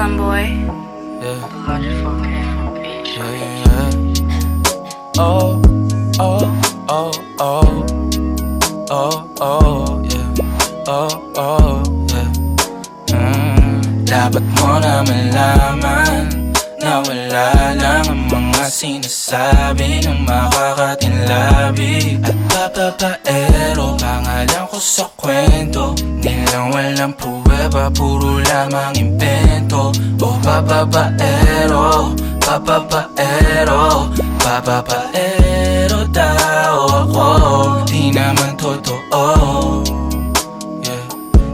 Brooklyn boy. Yeah. Yeah, yeah. Oh, oh, oh, oh. Oh, oh, yeah. Oh, oh, yeah. Mm, dapat mo na malaman na wala lang ang mga sinasabi ng makakatinlabi At papapaero, pangalan ko sa kwento Nilang walang pruweba, puro lamang impento O papapaero, papapaero, papapaero tao ako. Di naman totoo. Yeah,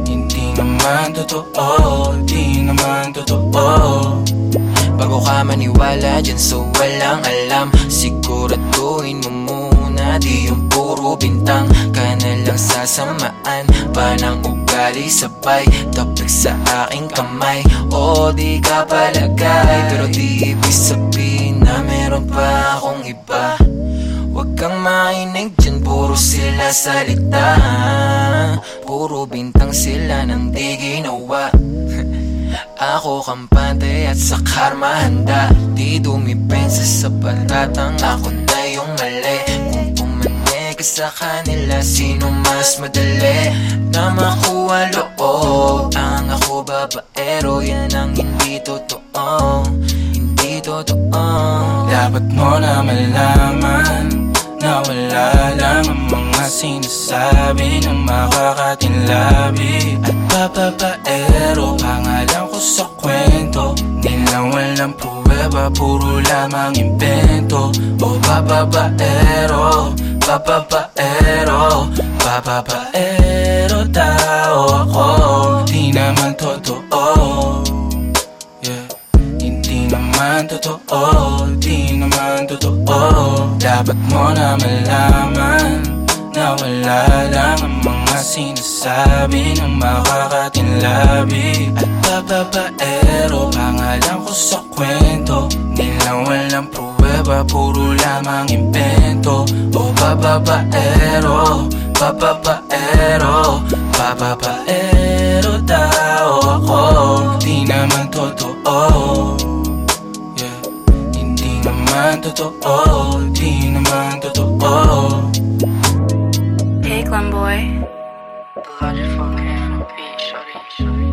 hindi naman totoo, di naman totoo. Bago ka maniwala dyan so walang alam. Siguraduhin mo muna Di yung puro bintang Ka na lang sasamaan. Pa ng ugali sabay Tapik sa aking kamay. O di ka palagay. Pero di ibig sabihin na meron pa akong iba. Huwag kang mainig dyan, puro sila salita. Puro bintang sila nang di ginawa. Ako kampante at sa karma handa. Di dumipensa sa patatang ako na sa kanila Sino mas madali na makuha loob? Ang ako babaero yan ang hindi totoo Hindi totoo Dapat mo na malaman Na wala lang ang mga sinasabi ng makakatinlabi At papapaero, pangalan ko sa kwento. Nilang walang pruweba, puro lamang impento O papapaero, papapaero, papapaero tao ako. Di naman totoo. Yeah. Hindi naman totoo, di naman totoo. Dapat mo na malaman Na wala lang ang mga sinasabi ng makakatinlabi At papapaero, pangalan ko sa ba puro lamang impento O bababaero, bababaero Bababaero tao ako. Di naman totoo. Yeah. Hindi naman totoo, di naman totoo. Hey, Glenboy Blood fucking bitch, sorry, sorry.